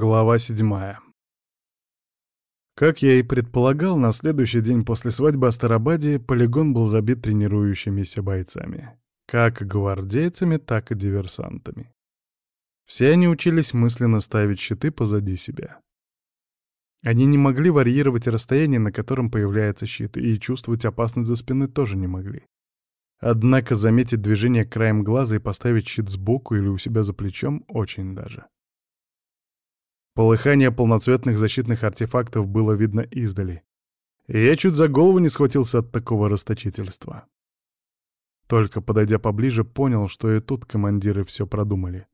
Глава седьмая. Как я и предполагал, на следующий день после свадьбы Астарабаде полигон был забит тренирующимися бойцами. Как гвардейцами, так и диверсантами. Все они учились мысленно ставить щиты позади себя. Они не могли варьировать расстояние, на котором появляется щит, и чувствовать опасность за спиной тоже не могли. Однако заметить движение краем глаза и поставить щит сбоку или у себя за плечом очень даже. Полыхание полноцветных защитных артефактов было видно издали. И я чуть за голову не схватился от такого расточительства. Только подойдя поближе, понял, что и тут командиры все продумали.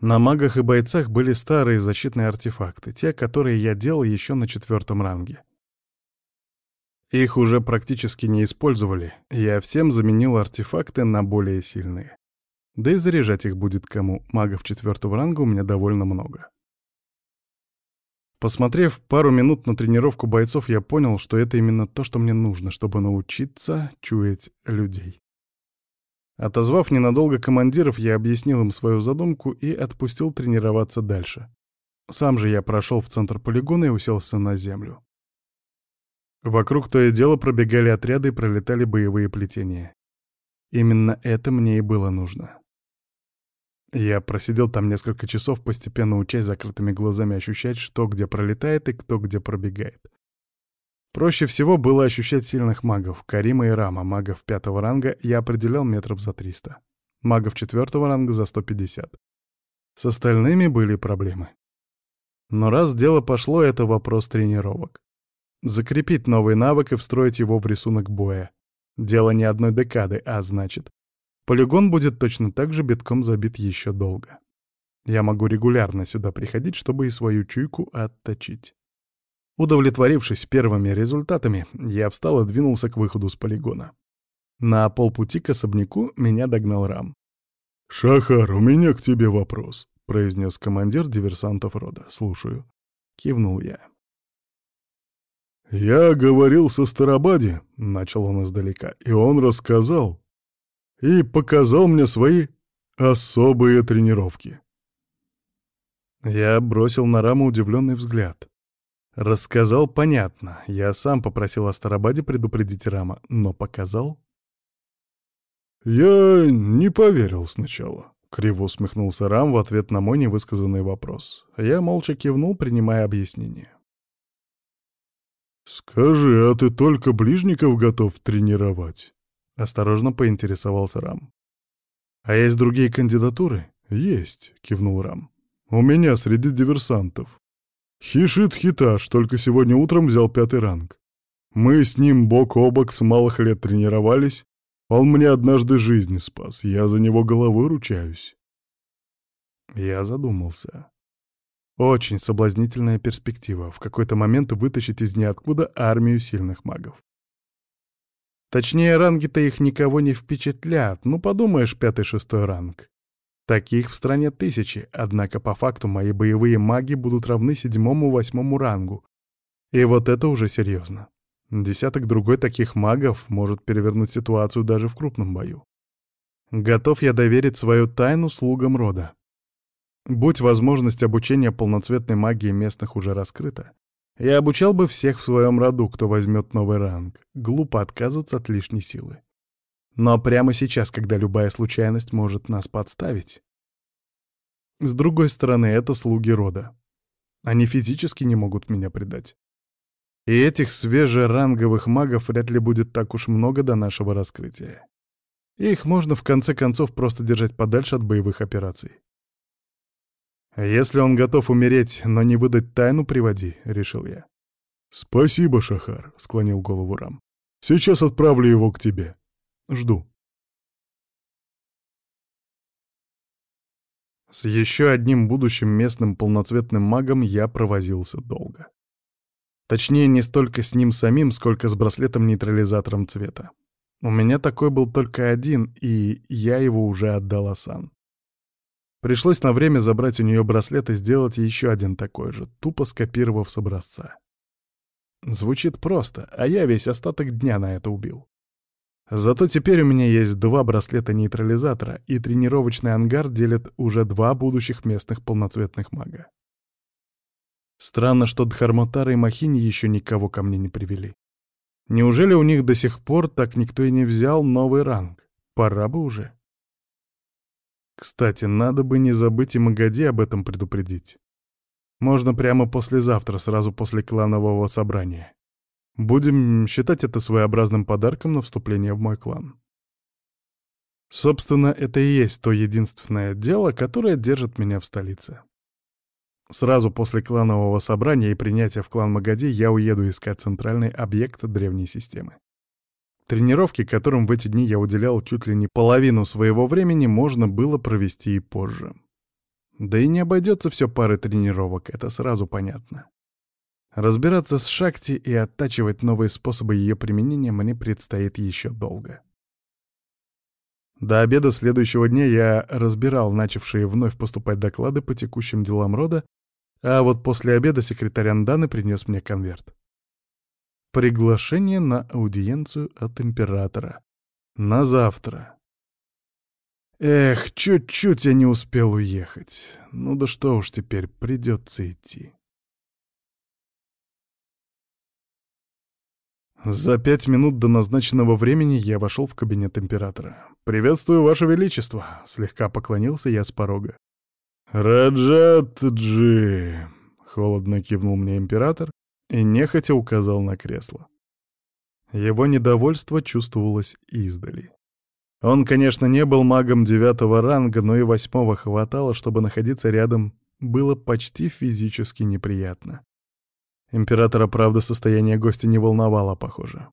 На магах и бойцах были старые защитные артефакты, те, которые я делал еще на четвертом ранге. Их уже практически не использовали, я всем заменил артефакты на более сильные. Да и заряжать их будет кому, магов четвертого ранга у меня довольно много. Посмотрев пару минут на тренировку бойцов, я понял, что это именно то, что мне нужно, чтобы научиться чуять людей. Отозвав ненадолго командиров, я объяснил им свою задумку и отпустил тренироваться дальше. Сам же я прошел в центр полигона и уселся на землю. Вокруг то и дело пробегали отряды и пролетали боевые плетения. Именно это мне и было нужно. Я просидел там несколько часов, постепенно учась закрытыми глазами ощущать, что где пролетает и кто где пробегает. Проще всего было ощущать сильных магов, Карима и Рама, магов пятого ранга я определял метров за 300, магов четвертого ранга за 150. С остальными были проблемы. Но раз дело пошло, это вопрос тренировок. Закрепить новый навык и встроить его в рисунок боя. Дело не одной декады, а значит, Полигон будет точно так же битком забит еще долго. Я могу регулярно сюда приходить, чтобы и свою чуйку отточить. Удовлетворившись первыми результатами, я встал и двинулся к выходу с полигона. На полпути к особняку меня догнал Рам. «Шахар, у меня к тебе вопрос», — произнес командир диверсантов рода. «Слушаю». Кивнул я. «Я говорил со Старобади», — начал он издалека, — «и он рассказал, и показал мне свои особые тренировки. Я бросил на раму удивленный взгляд. Рассказал понятно. Я сам попросил Астарабаде предупредить Рама, но показал? Я не поверил сначала. Криво усмехнулся Рам в ответ на мой невысказанный вопрос. Я молча кивнул, принимая объяснение. «Скажи, а ты только ближников готов тренировать?» — осторожно поинтересовался Рам. «А есть другие кандидатуры?» «Есть», — кивнул Рам. «У меня среди диверсантов. Хишит Хиташ только сегодня утром взял пятый ранг. Мы с ним бок о бок с малых лет тренировались. Он мне однажды жизнь спас, я за него головой ручаюсь». Я задумался. Очень соблазнительная перспектива — в какой-то момент вытащить из ниоткуда армию сильных магов. Точнее, ранги-то их никого не впечатлят, ну подумаешь, пятый-шестой ранг. Таких в стране тысячи, однако по факту мои боевые маги будут равны седьмому-восьмому рангу. И вот это уже серьезно. Десяток другой таких магов может перевернуть ситуацию даже в крупном бою. Готов я доверить свою тайну слугам рода. Будь возможность обучения полноцветной магии местных уже раскрыта, я обучал бы всех в своем роду, кто возьмет новый ранг. Глупо отказываться от лишней силы. Но прямо сейчас, когда любая случайность может нас подставить... С другой стороны, это слуги рода. Они физически не могут меня предать. И этих свежеранговых магов вряд ли будет так уж много до нашего раскрытия. Их можно в конце концов просто держать подальше от боевых операций. «Если он готов умереть, но не выдать тайну, приводи», — решил я. «Спасибо, Шахар», — склонил голову Рам. «Сейчас отправлю его к тебе. Жду». С еще одним будущим местным полноцветным магом я провозился долго. Точнее, не столько с ним самим, сколько с браслетом-нейтрализатором цвета. У меня такой был только один, и я его уже отдал Асан. Пришлось на время забрать у нее браслет и сделать еще один такой же, тупо скопировав с образца. Звучит просто, а я весь остаток дня на это убил. Зато теперь у меня есть два браслета-нейтрализатора, и тренировочный ангар делят уже два будущих местных полноцветных мага. Странно, что Дхармотара и Махини еще никого ко мне не привели. Неужели у них до сих пор так никто и не взял новый ранг? Пора бы уже. Кстати, надо бы не забыть и Магади об этом предупредить. Можно прямо послезавтра, сразу после кланового собрания. Будем считать это своеобразным подарком на вступление в мой клан. Собственно, это и есть то единственное дело, которое держит меня в столице. Сразу после кланового собрания и принятия в клан Магади я уеду искать центральный объект древней системы. Тренировки, которым в эти дни я уделял чуть ли не половину своего времени, можно было провести и позже. Да и не обойдется все парой тренировок, это сразу понятно. Разбираться с Шакти и оттачивать новые способы ее применения мне предстоит еще долго. До обеда следующего дня я разбирал начавшие вновь поступать доклады по текущим делам рода, а вот после обеда секретарь Анданы принес мне конверт. Приглашение на аудиенцию от императора. На завтра. Эх, чуть-чуть я не успел уехать. Ну да что уж теперь, придется идти. За пять минут до назначенного времени я вошел в кабинет императора. «Приветствую, Ваше Величество!» — слегка поклонился я с порога. «Раджат-джи!» — холодно кивнул мне император и нехотя указал на кресло. Его недовольство чувствовалось издали. Он, конечно, не был магом девятого ранга, но и восьмого хватало, чтобы находиться рядом было почти физически неприятно. Императора, правда, состояние гостя не волновало, похоже.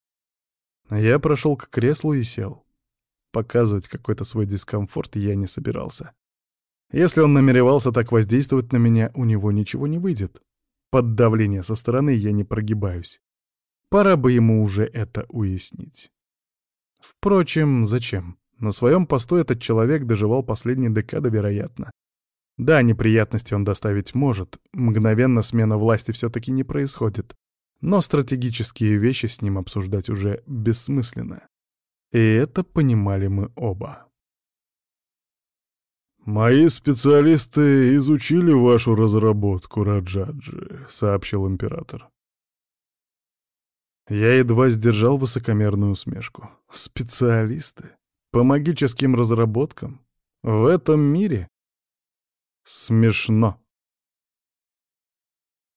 Я прошел к креслу и сел. Показывать какой-то свой дискомфорт я не собирался. Если он намеревался так воздействовать на меня, у него ничего не выйдет. Под давление со стороны я не прогибаюсь. Пора бы ему уже это уяснить. Впрочем, зачем? На своем посту этот человек доживал последние декады, вероятно. Да, неприятности он доставить может, мгновенно смена власти все-таки не происходит, но стратегические вещи с ним обсуждать уже бессмысленно. И это понимали мы оба. «Мои специалисты изучили вашу разработку, Раджаджи», — сообщил император. Я едва сдержал высокомерную усмешку. «Специалисты? По магическим разработкам? В этом мире? Смешно.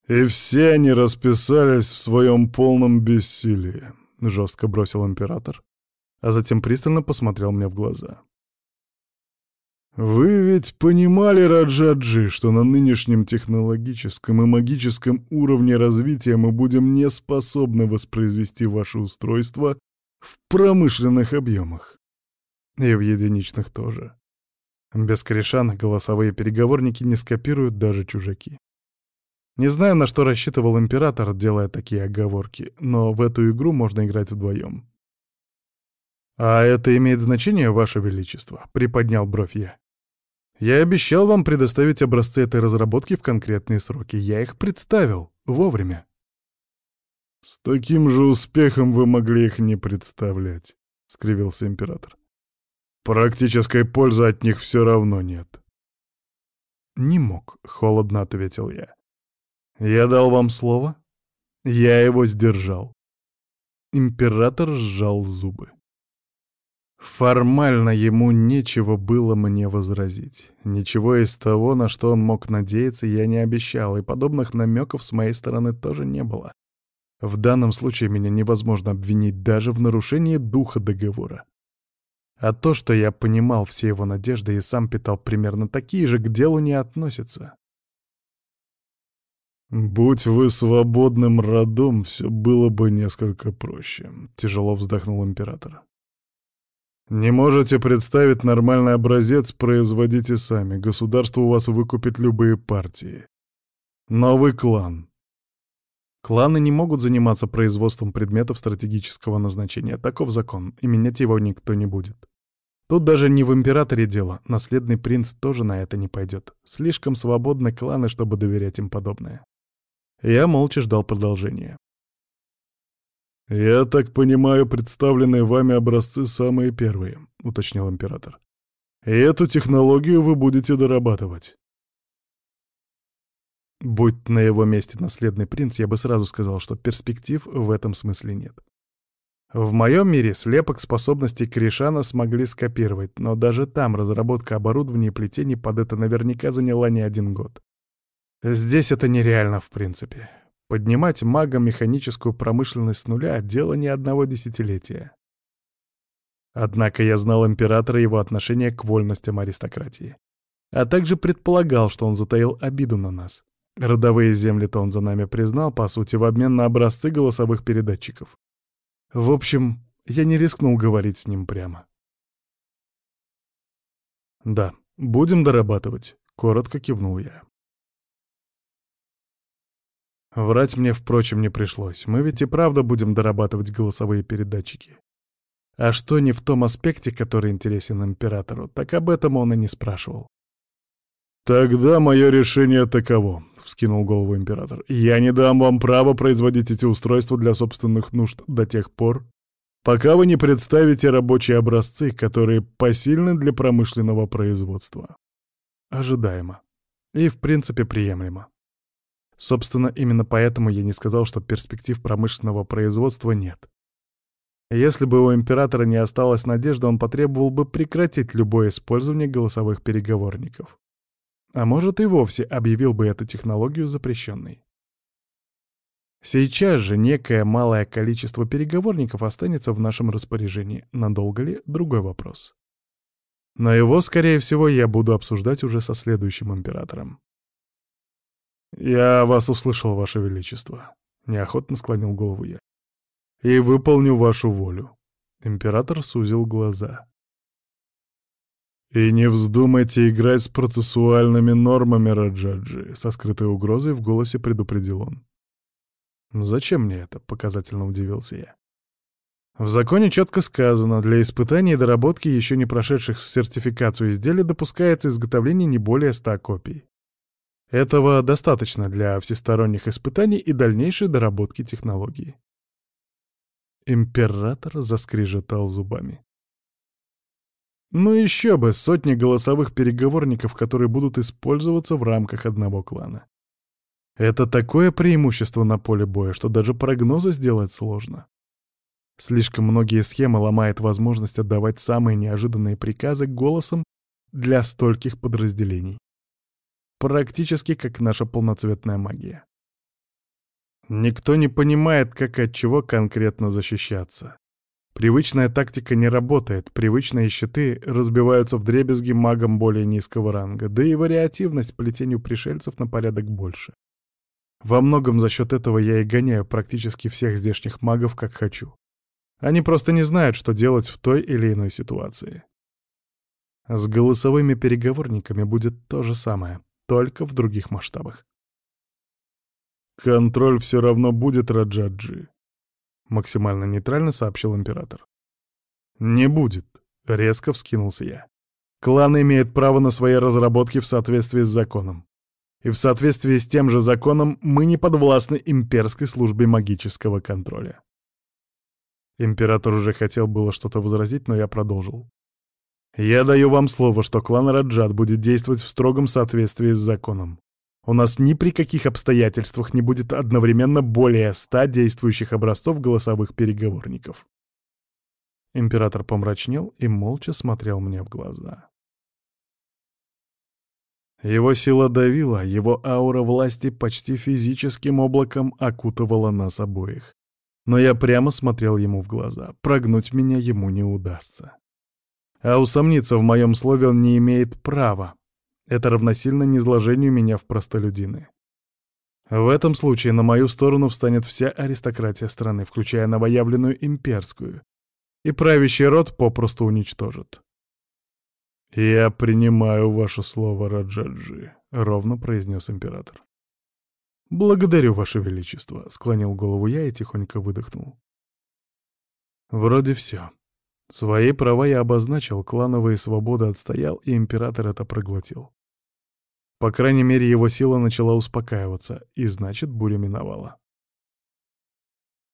«И все они расписались в своем полном бессилии», — жестко бросил император, а затем пристально посмотрел мне в глаза. «Вы ведь понимали, Раджаджи, что на нынешнем технологическом и магическом уровне развития мы будем не способны воспроизвести ваше устройство в промышленных объемах. И в единичных тоже. Без корешан голосовые переговорники не скопируют даже чужаки. Не знаю, на что рассчитывал император, делая такие оговорки, но в эту игру можно играть вдвоем. «А это имеет значение, Ваше Величество?» — приподнял бровь я. «Я обещал вам предоставить образцы этой разработки в конкретные сроки. Я их представил. Вовремя». «С таким же успехом вы могли их не представлять», — скривился император. Практической пользы от них все равно нет. «Не мог», — холодно ответил я. «Я дал вам слово? Я его сдержал». Император сжал зубы. Формально ему нечего было мне возразить. Ничего из того, на что он мог надеяться, я не обещал, и подобных намеков с моей стороны тоже не было. В данном случае меня невозможно обвинить даже в нарушении духа договора. А то, что я понимал все его надежды и сам питал примерно такие же, к делу не относится. «Будь вы свободным родом, все было бы несколько проще», — тяжело вздохнул император. «Не можете представить нормальный образец, производите сами. Государство у вас выкупит любые партии. Новый клан». Кланы не могут заниматься производством предметов стратегического назначения. Таков закон, и менять его никто не будет. Тут даже не в императоре дело, наследный принц тоже на это не пойдет. Слишком свободны кланы, чтобы доверять им подобное. Я молча ждал продолжения. «Я так понимаю, представленные вами образцы самые первые», — уточнил император. «И эту технологию вы будете дорабатывать». Будь на его месте наследный принц, я бы сразу сказал, что перспектив в этом смысле нет. В моем мире слепок способностей Кришана смогли скопировать, но даже там разработка оборудования и плетений под это наверняка заняла не один год. Здесь это нереально в принципе. Поднимать магам механическую промышленность с нуля — дело не одного десятилетия. Однако я знал императора и его отношение к вольностям аристократии. А также предполагал, что он затаил обиду на нас. Родовые земли-то он за нами признал, по сути, в обмен на образцы голосовых передатчиков. В общем, я не рискнул говорить с ним прямо. «Да, будем дорабатывать», — коротко кивнул я. Врать мне, впрочем, не пришлось. Мы ведь и правда будем дорабатывать голосовые передатчики. А что не в том аспекте, который интересен императору, так об этом он и не спрашивал. «Тогда мое решение таково», — вскинул голову император. «Я не дам вам права производить эти устройства для собственных нужд до тех пор, пока вы не представите рабочие образцы, которые посильны для промышленного производства». Ожидаемо. И, в принципе, приемлемо. Собственно, именно поэтому я не сказал, что перспектив промышленного производства нет. Если бы у императора не осталось надежды, он потребовал бы прекратить любое использование голосовых переговорников. А может, и вовсе объявил бы эту технологию запрещенной. Сейчас же некое малое количество переговорников останется в нашем распоряжении. Надолго ли — другой вопрос. Но его, скорее всего, я буду обсуждать уже со следующим императором. «Я вас услышал, ваше величество», — неохотно склонил голову я. «И выполню вашу волю». Император сузил глаза. «И не вздумайте играть с процессуальными нормами, Раджаджи», — со скрытой угрозой в голосе предупредил он. «Зачем мне это?» — показательно удивился я. В законе четко сказано, для испытаний и доработки еще не прошедших сертификацию изделий допускается изготовление не более ста копий. Этого достаточно для всесторонних испытаний и дальнейшей доработки технологии. Император заскрежетал зубами. Ну еще бы, сотни голосовых переговорников, которые будут использоваться в рамках одного клана. Это такое преимущество на поле боя, что даже прогнозы сделать сложно. Слишком многие схемы ломает возможность отдавать самые неожиданные приказы голосом для стольких подразделений. Практически как наша полноцветная магия. Никто не понимает, как от чего конкретно защищаться. Привычная тактика не работает, привычные щиты разбиваются в дребезги магом более низкого ранга, да и вариативность плетению пришельцев на порядок больше. Во многом за счет этого я и гоняю практически всех здешних магов как хочу. Они просто не знают, что делать в той или иной ситуации. С голосовыми переговорниками будет то же самое, только в других масштабах. «Контроль все равно будет, Раджаджи», — максимально нейтрально сообщил император. «Не будет», — резко вскинулся я. «Кланы имеют право на свои разработки в соответствии с законом. И в соответствии с тем же законом мы не подвластны имперской службе магического контроля». Император уже хотел было что-то возразить, но я продолжил. «Я даю вам слово, что клан Раджат будет действовать в строгом соответствии с законом. У нас ни при каких обстоятельствах не будет одновременно более ста действующих образцов голосовых переговорников. Император помрачнел и молча смотрел мне в глаза. Его сила давила, его аура власти почти физическим облаком окутывала нас обоих. Но я прямо смотрел ему в глаза, прогнуть меня ему не удастся. А усомниться в моем слове он не имеет права, это равносильно низложению меня в простолюдины. В этом случае на мою сторону встанет вся аристократия страны, включая новоявленную имперскую, и правящий род попросту уничтожит. «Я принимаю ваше слово, Раджаджи», — ровно произнес император. «Благодарю, ваше величество», — склонил голову я и тихонько выдохнул. «Вроде все. Свои права я обозначил, клановые свободы отстоял, и император это проглотил. По крайней мере, его сила начала успокаиваться, и значит, буря миновала.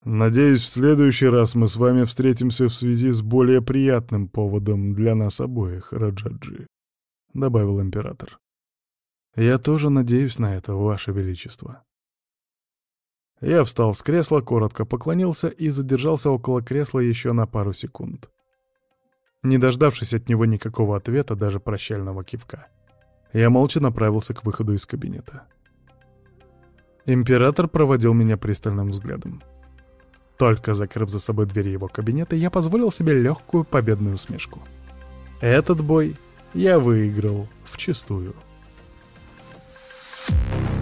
Надеюсь, в следующий раз мы с вами встретимся в связи с более приятным поводом для нас обоих, Раджаджи», — добавил император. «Я тоже надеюсь на это, Ваше Величество». Я встал с кресла, коротко поклонился и задержался около кресла еще на пару секунд не дождавшись от него никакого ответа, даже прощального кивка. Я молча направился к выходу из кабинета. Император проводил меня пристальным взглядом. Только закрыв за собой двери его кабинета, я позволил себе легкую победную усмешку. Этот бой я выиграл вчистую. Thank